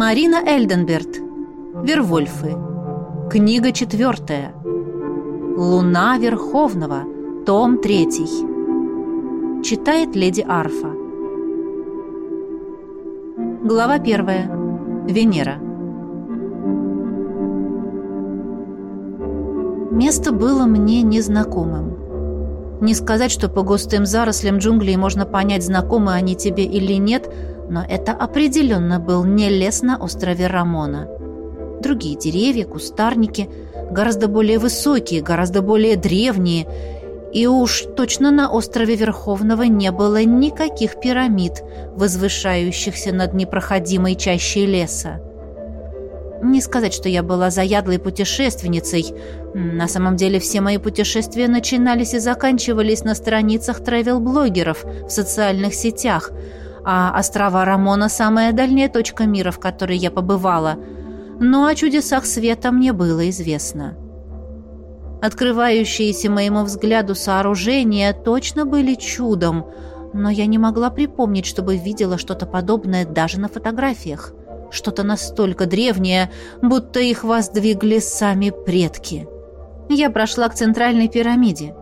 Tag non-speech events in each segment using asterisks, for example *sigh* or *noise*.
Марина Эльденберт. Вервольфы. Книга четвертая. Луна Верховного. Том третий. Читает леди Арфа. Глава первая. Венера. Место было мне незнакомым. Не сказать, что по густым зарослям джунглей можно понять, знакомы они тебе или нет, но это определенно был не лес на острове Рамона. Другие деревья, кустарники, гораздо более высокие, гораздо более древние, и уж точно на острове Верховного не было никаких пирамид, возвышающихся над непроходимой чащей леса. Не сказать, что я была заядлой путешественницей. На самом деле все мои путешествия начинались и заканчивались на страницах тревел-блогеров в социальных сетях, а острова Рамона – самая дальняя точка мира, в которой я побывала. Но о чудесах света мне было известно. Открывающиеся моему взгляду сооружения точно были чудом, но я не могла припомнить, чтобы видела что-то подобное даже на фотографиях что-то настолько древнее, будто их воздвигли сами предки. Я прошла к центральной пирамиде.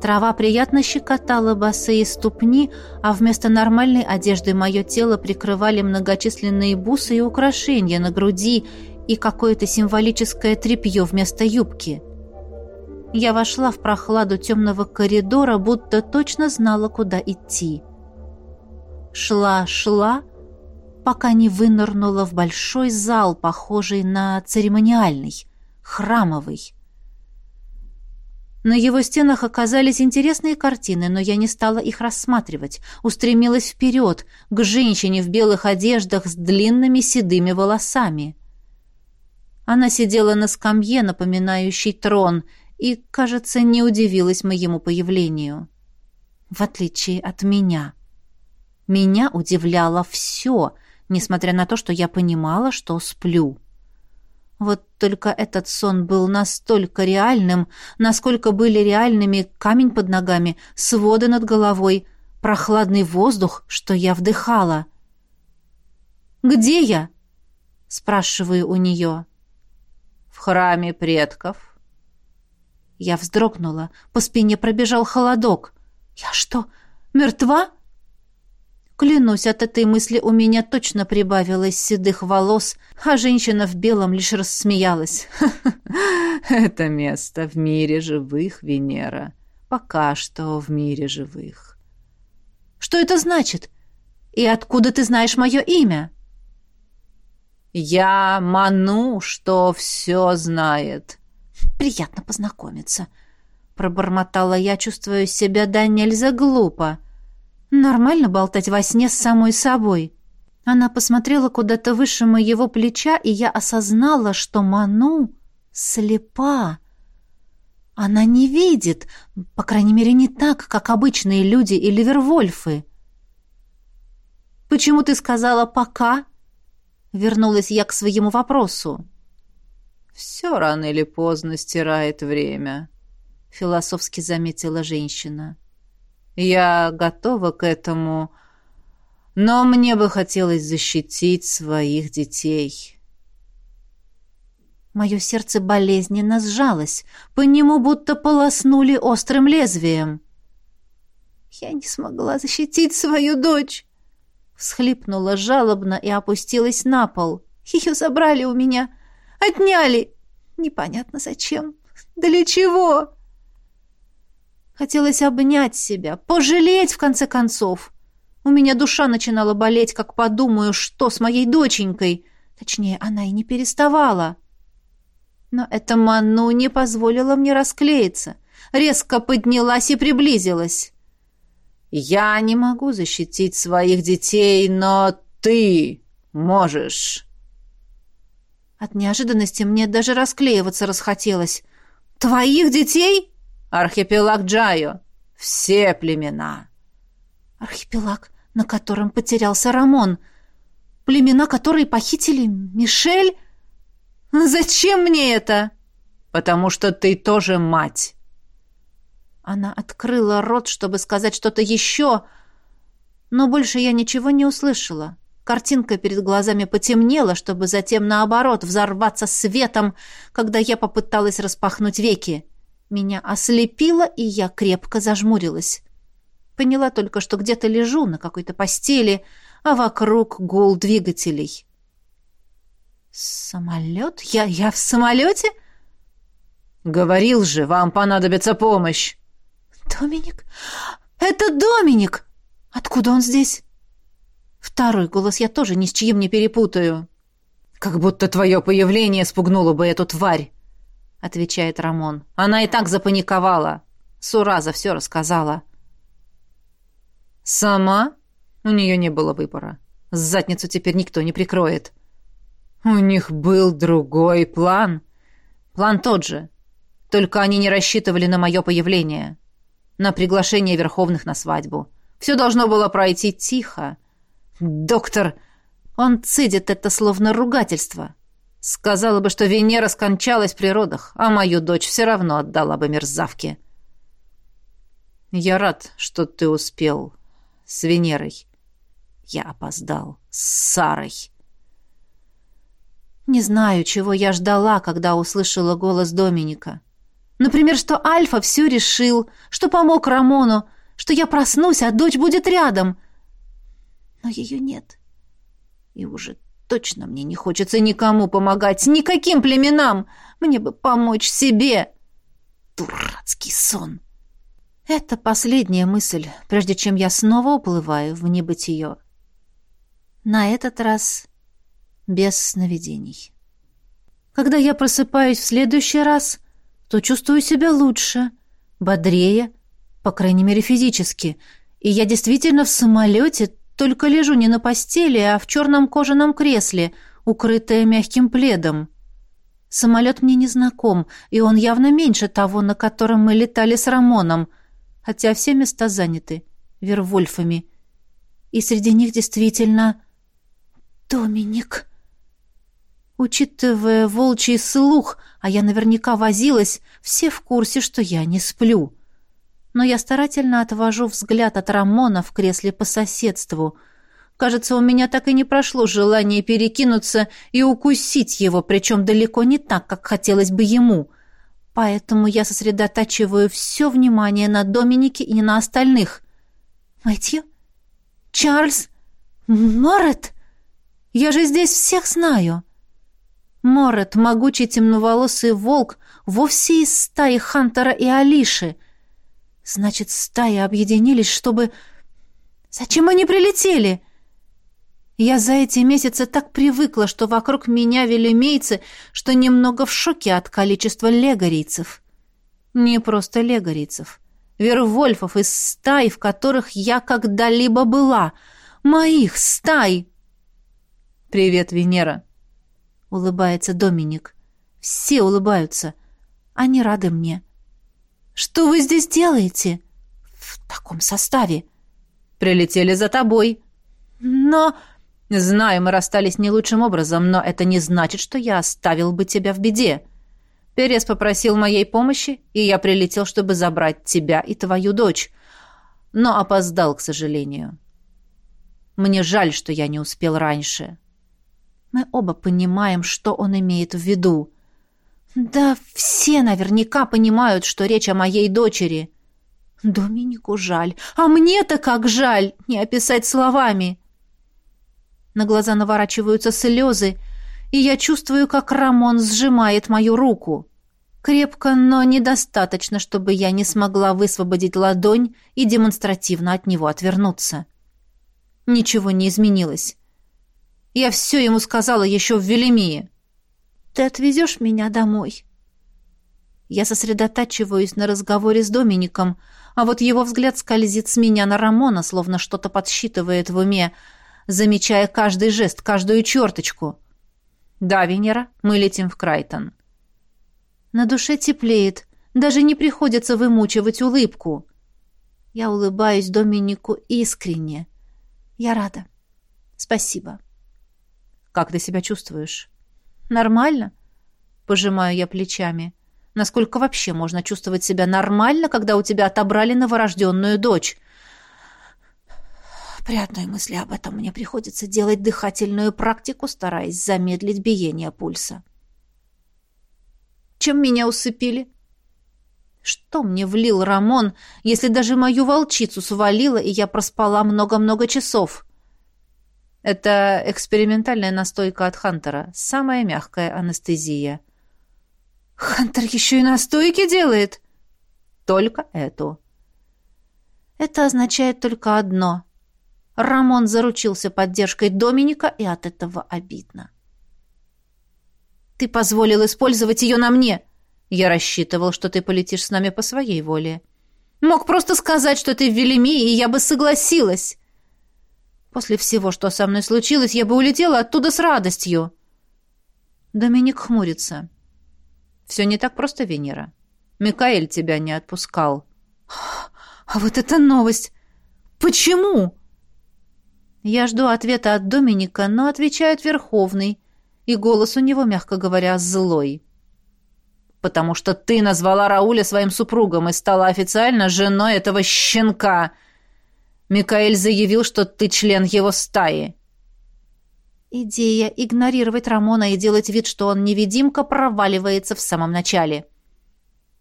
Трава приятно щекотала босые ступни, а вместо нормальной одежды мое тело прикрывали многочисленные бусы и украшения на груди и какое-то символическое тряпье вместо юбки. Я вошла в прохладу темного коридора, будто точно знала, куда идти. Шла, шла, пока не вынырнула в большой зал, похожий на церемониальный, храмовый. На его стенах оказались интересные картины, но я не стала их рассматривать. Устремилась вперед, к женщине в белых одеждах с длинными седыми волосами. Она сидела на скамье, напоминающей трон, и, кажется, не удивилась моему появлению. В отличие от меня. Меня удивляло все — несмотря на то, что я понимала, что сплю. Вот только этот сон был настолько реальным, насколько были реальными камень под ногами, своды над головой, прохладный воздух, что я вдыхала. «Где я?» — спрашиваю у нее. «В храме предков». Я вздрогнула, по спине пробежал холодок. «Я что, мертва?» Клянусь, от этой мысли у меня точно прибавилось седых волос, а женщина в белом лишь рассмеялась. *laughs* «Это место в мире живых, Венера. Пока что в мире живых». «Что это значит? И откуда ты знаешь мое имя?» «Я ману, что все знает». «Приятно познакомиться», — пробормотала я, чувствуя себя да нельзя глупо. Нормально болтать во сне с самой собой. Она посмотрела куда-то выше моего плеча, и я осознала, что Ману слепа. Она не видит, по крайней мере, не так, как обычные люди или вервольфы. «Почему ты сказала «пока»?» Вернулась я к своему вопросу. «Все рано или поздно стирает время», — философски заметила женщина. Я готова к этому, но мне бы хотелось защитить своих детей. Мое сердце болезненно сжалось, по нему будто полоснули острым лезвием. «Я не смогла защитить свою дочь!» Всхлипнула жалобно и опустилась на пол. «Ее забрали у меня! Отняли! Непонятно зачем! Для чего?» Хотелось обнять себя, пожалеть, в конце концов. У меня душа начинала болеть, как подумаю, что с моей доченькой. Точнее, она и не переставала. Но эта Ману не позволила мне расклеиться. Резко поднялась и приблизилась. «Я не могу защитить своих детей, но ты можешь». От неожиданности мне даже расклеиваться расхотелось. «Твоих детей?» Архипелаг Джайо. Все племена. Архипелаг, на котором потерялся Рамон. Племена, которые похитили Мишель? Зачем мне это? Потому что ты тоже мать. Она открыла рот, чтобы сказать что-то еще, но больше я ничего не услышала. Картинка перед глазами потемнела, чтобы затем, наоборот, взорваться светом, когда я попыталась распахнуть веки. Меня ослепило, и я крепко зажмурилась. Поняла только, что где-то лежу на какой-то постели, а вокруг гул двигателей. «Самолет? Я, я в самолете?» «Говорил же, вам понадобится помощь!» «Доминик? Это Доминик! Откуда он здесь?» Второй голос я тоже ни с чьим не перепутаю. «Как будто твое появление спугнуло бы эту тварь», — отвечает Рамон. «Она и так запаниковала. Сураза все рассказала». «Сама?» У нее не было выбора. Задницу теперь никто не прикроет. У них был другой план. План тот же. Только они не рассчитывали на мое появление. На приглашение Верховных на свадьбу. Все должно было пройти тихо. Доктор... Он цедит это словно ругательство. Сказала бы, что Венера скончалась при родах, а мою дочь все равно отдала бы мерзавке. Я рад, что ты успел с Венерой. Я опоздал с Сарой. Не знаю, чего я ждала, когда услышала голос Доминика. Например, что Альфа все решил, что помог Рамону, что я проснусь, а дочь будет рядом. Но ее нет. И уже точно мне не хочется никому помогать, никаким племенам. Мне бы помочь себе. Дурацкий сон. Это последняя мысль, прежде чем я снова уплываю в небытие. На этот раз без сновидений. Когда я просыпаюсь в следующий раз, то чувствую себя лучше, бодрее, по крайней мере физически, и я действительно в самолете только лежу не на постели, а в черном кожаном кресле, укрытая мягким пледом. Самолет мне не знаком, и он явно меньше того, на котором мы летали с Рамоном, хотя все места заняты вервольфами. И среди них действительно Доминик. Учитывая волчий слух, а я наверняка возилась, все в курсе, что я не сплю. Но я старательно отвожу взгляд от Рамона в кресле по соседству. Кажется, у меня так и не прошло желание перекинуться и укусить его, причем далеко не так, как хотелось бы ему. Поэтому я сосредотачиваю все внимание на Доминике и на остальных. «Мэтью? Чарльз? Морет? Я же здесь всех знаю!» Морет, могучий темноволосый волк, вовсе из стаи Хантера и Алиши. Значит, стаи объединились, чтобы... Зачем они прилетели? Я за эти месяцы так привыкла, что вокруг меня велимейцы, что немного в шоке от количества легорийцев. Не просто легорийцев. Вервольфов из стай, в которых я когда-либо была. Моих стай! «Привет, Венера!» — улыбается Доминик. «Все улыбаются. Они рады мне». «Что вы здесь делаете?» «В таком составе». «Прилетели за тобой». «Но...» «Знаю, мы расстались не лучшим образом, но это не значит, что я оставил бы тебя в беде. Перес попросил моей помощи, и я прилетел, чтобы забрать тебя и твою дочь. Но опоздал, к сожалению. Мне жаль, что я не успел раньше». Мы оба понимаем, что он имеет в виду. Да все наверняка понимают, что речь о моей дочери. Доминику жаль. А мне-то как жаль, не описать словами. На глаза наворачиваются слезы, и я чувствую, как Рамон сжимает мою руку. Крепко, но недостаточно, чтобы я не смогла высвободить ладонь и демонстративно от него отвернуться. Ничего не изменилось. Я все ему сказала еще в Велимии. Ты отвезешь меня домой?» Я сосредотачиваюсь на разговоре с Домиником, а вот его взгляд скользит с меня на Рамона, словно что-то подсчитывает в уме, замечая каждый жест, каждую черточку. «Да, Венера, мы летим в Крайтон». На душе теплеет, даже не приходится вымучивать улыбку. Я улыбаюсь Доминику искренне. Я рада. Спасибо. Как ты себя чувствуешь? Нормально? Пожимаю я плечами. Насколько вообще можно чувствовать себя нормально, когда у тебя отобрали новорожденную дочь? При одной мысли об этом мне приходится делать дыхательную практику, стараясь замедлить биение пульса. Чем меня усыпили? Что мне влил Рамон, если даже мою волчицу свалила, и я проспала много-много часов? Это экспериментальная настойка от Хантера, самая мягкая анестезия. Хантер еще и настойки делает? Только эту. Это означает только одно. Рамон заручился поддержкой Доминика, и от этого обидно. «Ты позволил использовать ее на мне!» «Я рассчитывал, что ты полетишь с нами по своей воле. Мог просто сказать, что ты в Велимии, и я бы согласилась. После всего, что со мной случилось, я бы улетела оттуда с радостью». Доминик хмурится. «Все не так просто, Венера. Микаэль тебя не отпускал». «А вот это новость! Почему?» Я жду ответа от Доминика, но отвечает Верховный, и голос у него, мягко говоря, злой. «Потому что ты назвала Рауля своим супругом и стала официально женой этого щенка. Микаэль заявил, что ты член его стаи». Идея игнорировать Рамона и делать вид, что он невидимка, проваливается в самом начале.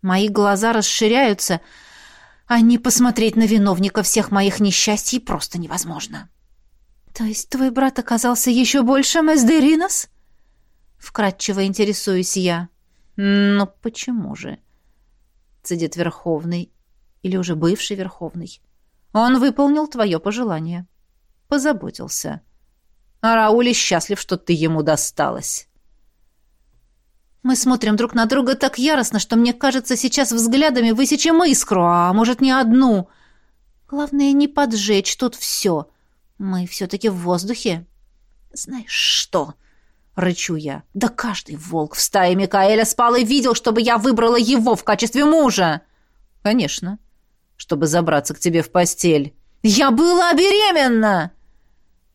Мои глаза расширяются, а не посмотреть на виновника всех моих несчастий просто невозможно. «То есть твой брат оказался еще большим Эсдеринос?» Вкратчиво интересуюсь я. «Но почему же?» Цедит Верховный, или уже бывший Верховный. «Он выполнил твое пожелание. Позаботился. А Раули счастлив, что ты ему досталась». Мы смотрим друг на друга так яростно, что мне кажется, сейчас взглядами высечем искру, а может, не одну. Главное, не поджечь тут все. Мы все-таки в воздухе. Знаешь что? Рычу я. Да каждый волк в стае Микаэля спал и видел, чтобы я выбрала его в качестве мужа. Конечно. Чтобы забраться к тебе в постель. Я была беременна!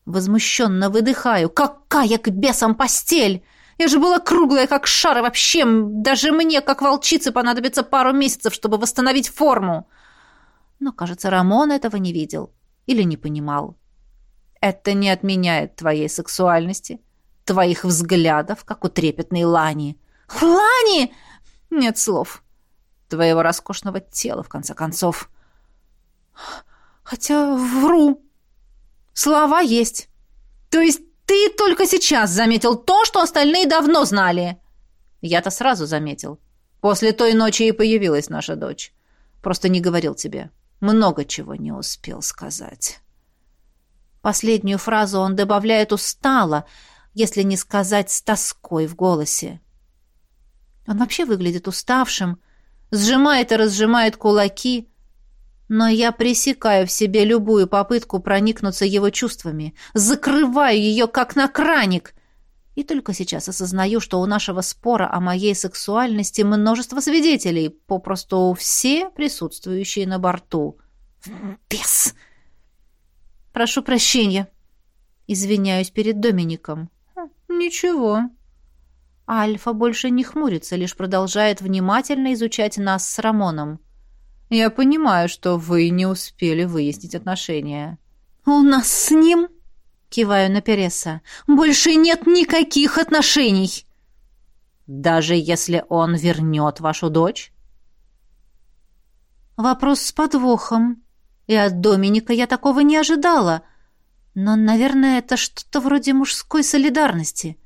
Возмущенно выдыхаю. Какая к бесам постель! Я же была круглая, как шар, и вообще даже мне, как волчице, понадобится пару месяцев, чтобы восстановить форму. Но, кажется, Рамон этого не видел или не понимал. Это не отменяет твоей сексуальности, твоих взглядов, как у трепетной Лани. Лани! Нет слов. Твоего роскошного тела, в конце концов. Хотя вру. Слова есть. То есть ты только сейчас заметил то, что остальные давно знали. Я-то сразу заметил. После той ночи и появилась наша дочь. Просто не говорил тебе. Много чего не успел сказать. Последнюю фразу он добавляет устало, если не сказать с тоской в голосе. Он вообще выглядит уставшим, сжимает и разжимает кулаки, но я пресекаю в себе любую попытку проникнуться его чувствами, закрываю ее как на краник, и только сейчас осознаю, что у нашего спора о моей сексуальности множество свидетелей, попросту все присутствующие на борту. Бес! Прошу прощения. Извиняюсь перед Домиником. Ничего. Альфа больше не хмурится, лишь продолжает внимательно изучать нас с Рамоном. Я понимаю, что вы не успели выяснить отношения. У нас с ним, киваю на Переса, больше нет никаких отношений. Даже если он вернет вашу дочь? Вопрос с подвохом. И от Доминика я такого не ожидала. Но, наверное, это что-то вроде мужской солидарности.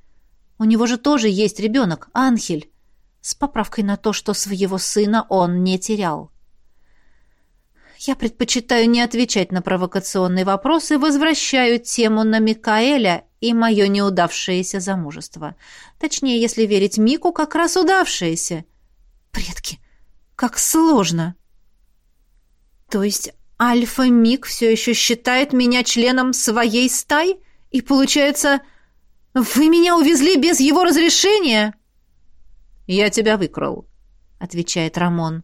У него же тоже есть ребенок, Анхель, с поправкой на то, что своего сына он не терял. Я предпочитаю не отвечать на провокационные вопросы, возвращаю тему на Микаэля и мое неудавшееся замужество. Точнее, если верить Мику, как раз удавшееся. Предки, как сложно. То есть Альфа-Миг все еще считает меня членом своей стаи? И получается, вы меня увезли без его разрешения? Я тебя выкрал, отвечает Рамон.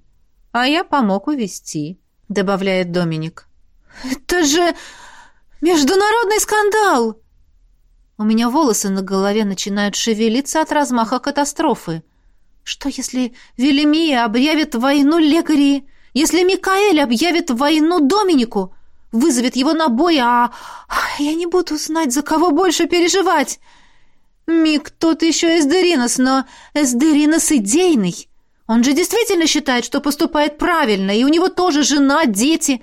А я помог увезти, добавляет Доминик. Это же международный скандал! У меня волосы на голове начинают шевелиться от размаха катастрофы. Что если Велимия объявит войну лекари? Если Микаэль объявит войну Доминику, вызовет его на бой, а я не буду знать, за кого больше переживать. Мик тот еще Эсдеринос, но Эсдеринос идейный. Он же действительно считает, что поступает правильно, и у него тоже жена, дети.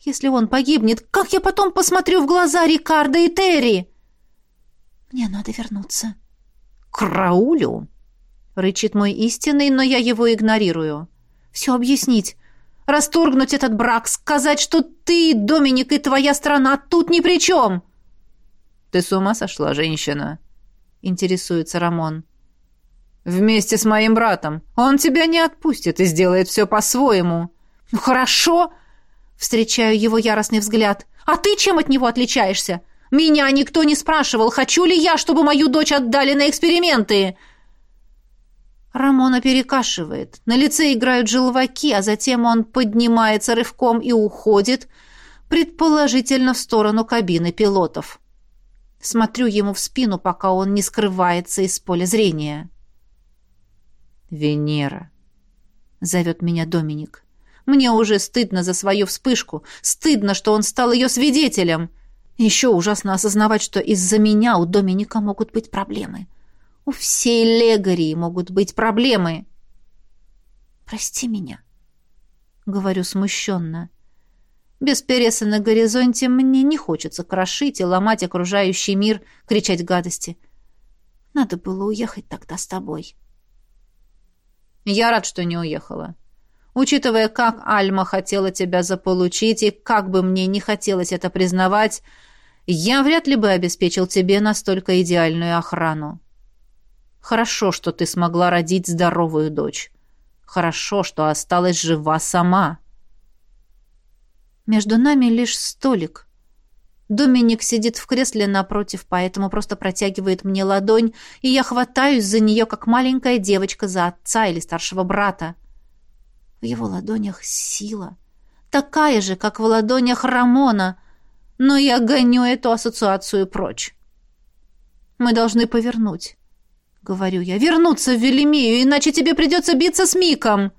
Если он погибнет, как я потом посмотрю в глаза Рикардо и Терри? Мне надо вернуться. К Раулю? Рычит мой истинный, но я его игнорирую. Все объяснить. Расторгнуть этот брак, сказать, что ты, Доминик, и твоя страна тут ни при чем. Ты с ума сошла, женщина? Интересуется Рамон. Вместе с моим братом. Он тебя не отпустит и сделает все по-своему. Ну, хорошо. Встречаю его яростный взгляд. А ты чем от него отличаешься? Меня никто не спрашивал, хочу ли я, чтобы мою дочь отдали на эксперименты. Рамона перекашивает. На лице играют желваки, а затем он поднимается рывком и уходит, предположительно в сторону кабины пилотов. Смотрю ему в спину, пока он не скрывается из поля зрения. «Венера», — зовет меня Доминик. «Мне уже стыдно за свою вспышку. Стыдно, что он стал ее свидетелем. Еще ужасно осознавать, что из-за меня у Доминика могут быть проблемы. У всей Легории могут быть проблемы. Прости меня, говорю смущенно. Без Переса на горизонте мне не хочется крошить и ломать окружающий мир, кричать гадости. Надо было уехать тогда с тобой. Я рад, что не уехала. Учитывая, как Альма хотела тебя заполучить и как бы мне не хотелось это признавать, я вряд ли бы обеспечил тебе настолько идеальную охрану. Хорошо, что ты смогла родить здоровую дочь. Хорошо, что осталась жива сама. Между нами лишь столик. Доминик сидит в кресле напротив, поэтому просто протягивает мне ладонь, и я хватаюсь за нее, как маленькая девочка за отца или старшего брата. В его ладонях сила. Такая же, как в ладонях Рамона, но я гоню эту ассоциацию прочь. Мы должны повернуть. — говорю я, — вернуться в Велимию, иначе тебе придется биться с Миком.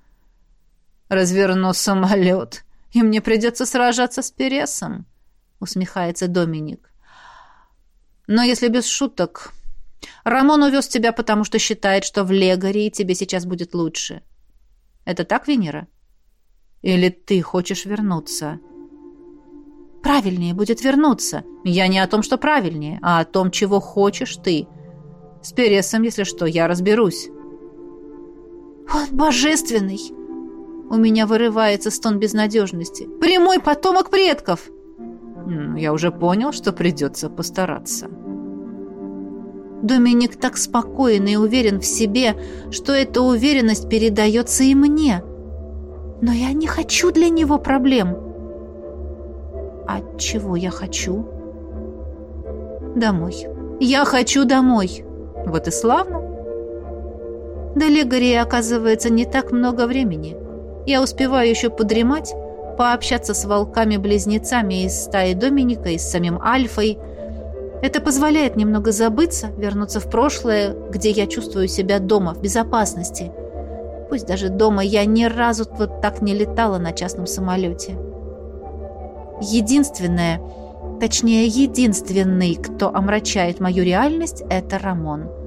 Разверну самолет, и мне придется сражаться с Пересом, — усмехается Доминик. Но если без шуток, Рамон увез тебя, потому что считает, что в Легарии тебе сейчас будет лучше. Это так, Венера? Или ты хочешь вернуться?» Правильнее будет вернуться. Я не о том, что правильнее, а о том, чего хочешь ты. С Пересом, если что, я разберусь». «Он божественный!» У меня вырывается стон безнадежности. «Прямой потомок предков!» «Я уже понял, что придется постараться». Доминик так спокоен и уверен в себе, что эта уверенность передается и мне. Но я не хочу для него проблем. А чего я хочу? Домой. Я хочу домой. Вот и славно. До Легории, оказывается, не так много времени. Я успеваю еще подремать, пообщаться с волками-близнецами из стаи Доминика и с самим Альфой. Это позволяет немного забыться, вернуться в прошлое, где я чувствую себя дома, в безопасности. Пусть даже дома я ни разу вот так не летала на частном самолете. Единственное, точнее, единственный, кто омрачает мою реальность, это Рамон.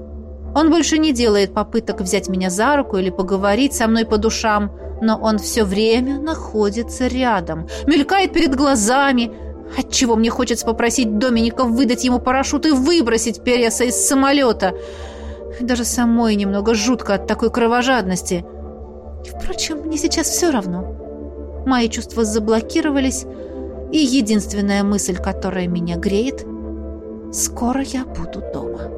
Он больше не делает попыток взять меня за руку или поговорить со мной по душам, но он все время находится рядом, мелькает перед глазами, отчего мне хочется попросить Доминика выдать ему парашют и выбросить Переса из самолета. Даже самой немного жутко от такой кровожадности. Впрочем, мне сейчас все равно. Мои чувства заблокировались, и единственная мысль, которая меня греет, скоро я буду дома.